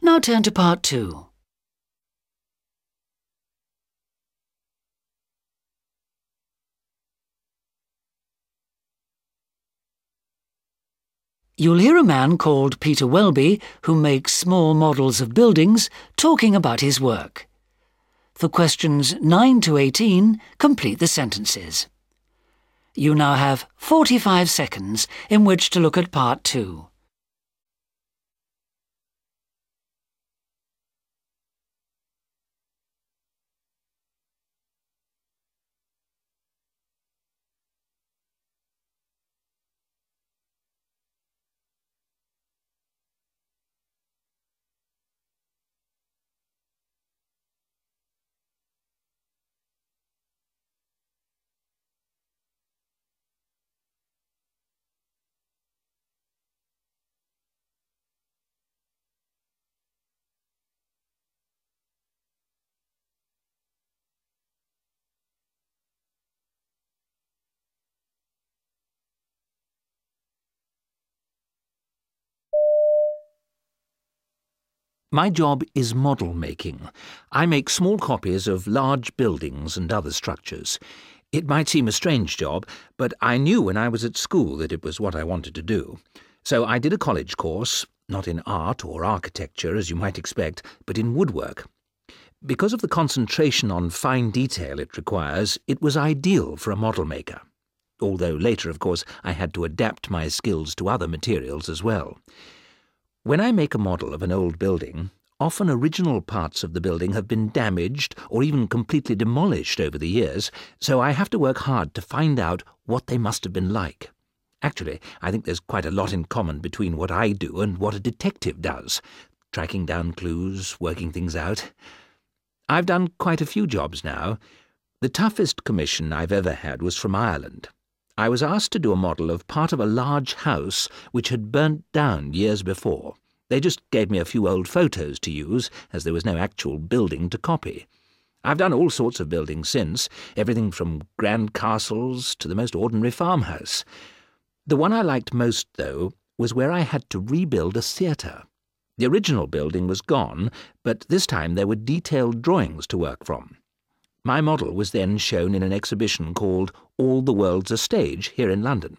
Now turn to part two. You'll hear a man called Peter Welby, who makes small models of buildings, talking about his work. For questions 9 to 18, complete the sentences. You now have 45 seconds in which to look at part 2. My job is model making. I make small copies of large buildings and other structures. It might seem a strange job, but I knew when I was at school that it was what I wanted to do. So I did a college course, not in art or architecture, as you might expect, but in woodwork. Because of the concentration on fine detail it requires, it was ideal for a model maker. Although later, of course, I had to adapt my skills to other materials as well. When I make a model of an old building, often original parts of the building have been damaged or even completely demolished over the years, so I have to work hard to find out what they must have been like. Actually, I think there's quite a lot in common between what I do and what a detective does tracking down clues, working things out. I've done quite a few jobs now. The toughest commission I've ever had was from Ireland. I was asked to do a model of part of a large house which had burnt down years before. They just gave me a few old photos to use, as there was no actual building to copy. I've done all sorts of buildings since, everything from grand castles to the most ordinary farmhouse. The one I liked most, though, was where I had to rebuild a theatre. The original building was gone, but this time there were detailed drawings to work from. My model was then shown in an exhibition called All the World's a Stage here in London.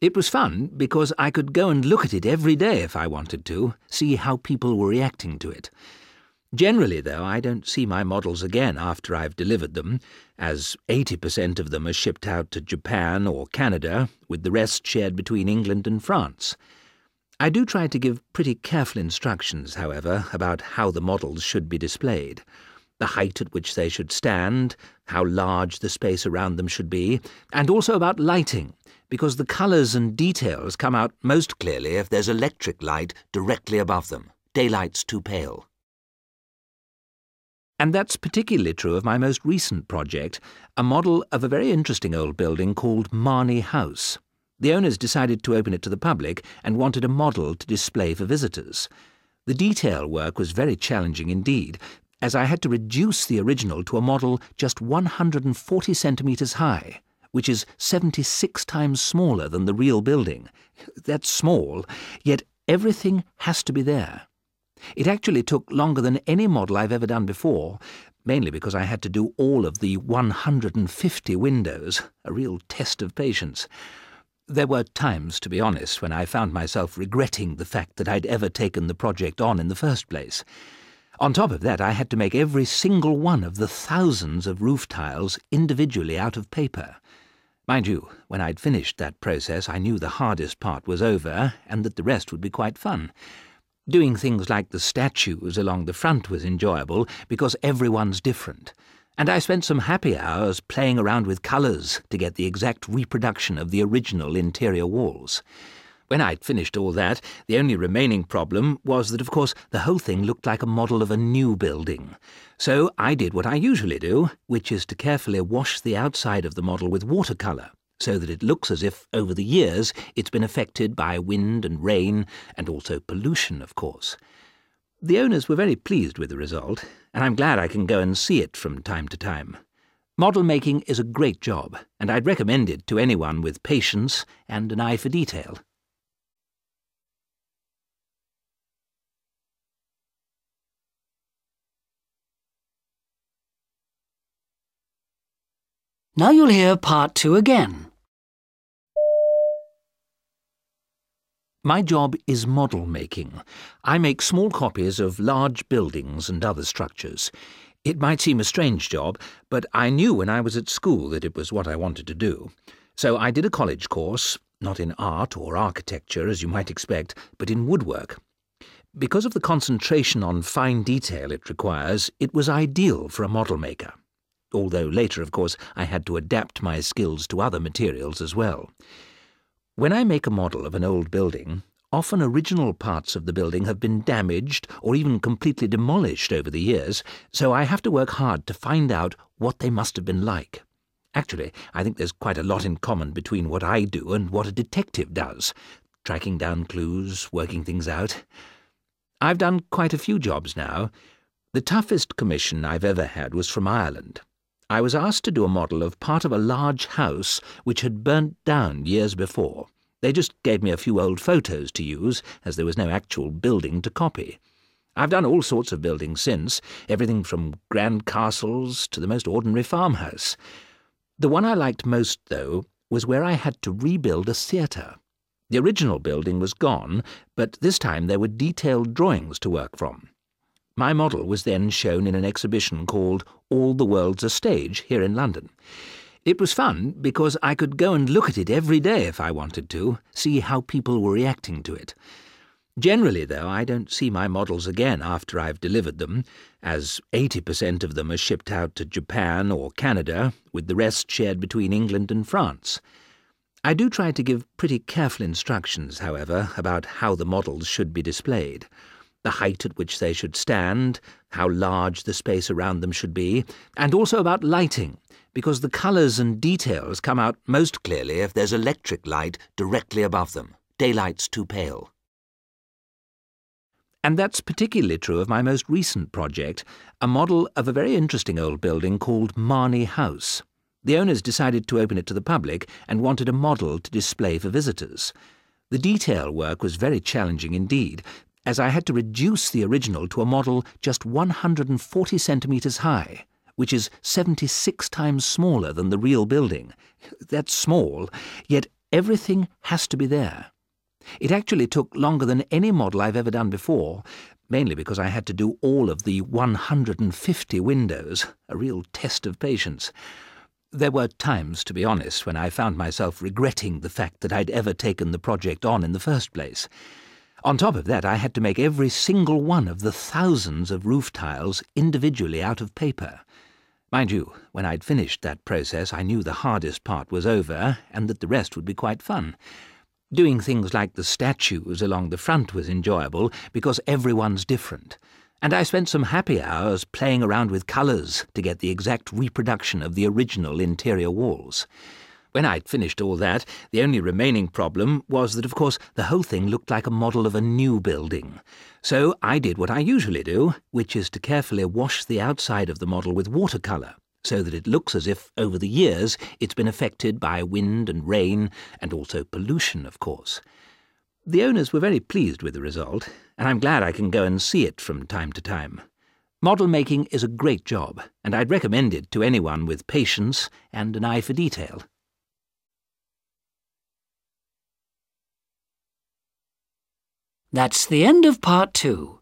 It was fun because I could go and look at it every day if I wanted to, see how people were reacting to it. Generally, though, I don't see my models again after I've delivered them, as 80% of them are shipped out to Japan or Canada, with the rest shared between England and France. I do try to give pretty careful instructions, however, about how the models should be displayed the height at which they should stand, how large the space around them should be, and also about lighting, because the colours and details come out most clearly if there's electric light directly above them. Daylight's too pale. And that's particularly true of my most recent project, a model of a very interesting old building called Marney House. The owners decided to open it to the public and wanted a model to display for visitors. The detail work was very challenging indeed, as I had to reduce the original to a model just 140 centimetres high, which is 76 times smaller than the real building. That's small, yet everything has to be there. It actually took longer than any model I've ever done before, mainly because I had to do all of the 150 windows, a real test of patience. There were times, to be honest, when I found myself regretting the fact that I'd ever taken the project on in the first place. On top of that, I had to make every single one of the thousands of roof tiles individually out of paper. Mind you, when I'd finished that process, I knew the hardest part was over and that the rest would be quite fun. Doing things like the statues along the front was enjoyable because everyone's different. And I spent some happy hours playing around with colours to get the exact reproduction of the original interior walls. When I'd finished all that, the only remaining problem was that, of course, the whole thing looked like a model of a new building. So I did what I usually do, which is to carefully wash the outside of the model with watercolour, so that it looks as if, over the years, it's been affected by wind and rain, and also pollution, of course. The owners were very pleased with the result, and I'm glad I can go and see it from time to time. Model making is a great job, and I'd recommend it to anyone with patience and an eye for detail. Now you'll hear part two again. My job is model making. I make small copies of large buildings and other structures. It might seem a strange job, but I knew when I was at school that it was what I wanted to do. So I did a college course, not in art or architecture as you might expect, but in woodwork. Because of the concentration on fine detail it requires, it was ideal for a model maker although later, of course, I had to adapt my skills to other materials as well. When I make a model of an old building, often original parts of the building have been damaged or even completely demolished over the years, so I have to work hard to find out what they must have been like. Actually, I think there's quite a lot in common between what I do and what a detective does, tracking down clues, working things out. I've done quite a few jobs now. The toughest commission I've ever had was from Ireland. I was asked to do a model of part of a large house which had burnt down years before. They just gave me a few old photos to use, as there was no actual building to copy. I've done all sorts of buildings since, everything from grand castles to the most ordinary farmhouse. The one I liked most, though, was where I had to rebuild a theatre. The original building was gone, but this time there were detailed drawings to work from. My model was then shown in an exhibition called All the World's a Stage here in London. It was fun because I could go and look at it every day if I wanted to, see how people were reacting to it. Generally, though, I don't see my models again after I've delivered them, as 80% of them are shipped out to Japan or Canada, with the rest shared between England and France. I do try to give pretty careful instructions, however, about how the models should be displayed the height at which they should stand, how large the space around them should be, and also about lighting, because the colours and details come out most clearly if there's electric light directly above them. Daylight's too pale. And that's particularly true of my most recent project, a model of a very interesting old building called Marney House. The owners decided to open it to the public and wanted a model to display for visitors. The detail work was very challenging indeed, as I had to reduce the original to a model just 140 centimetres high, which is 76 times smaller than the real building. That's small, yet everything has to be there. It actually took longer than any model I've ever done before, mainly because I had to do all of the 150 windows, a real test of patience. There were times, to be honest, when I found myself regretting the fact that I'd ever taken the project on in the first place. On top of that, I had to make every single one of the thousands of roof tiles individually out of paper. Mind you, when I'd finished that process, I knew the hardest part was over and that the rest would be quite fun. Doing things like the statues along the front was enjoyable because everyone's different. And I spent some happy hours playing around with colours to get the exact reproduction of the original interior walls. When I'd finished all that, the only remaining problem was that, of course, the whole thing looked like a model of a new building. So I did what I usually do, which is to carefully wash the outside of the model with watercolour, so that it looks as if, over the years, it's been affected by wind and rain, and also pollution, of course. The owners were very pleased with the result, and I'm glad I can go and see it from time to time. Model making is a great job, and I'd recommend it to anyone with patience and an eye for detail. That's the end of part two.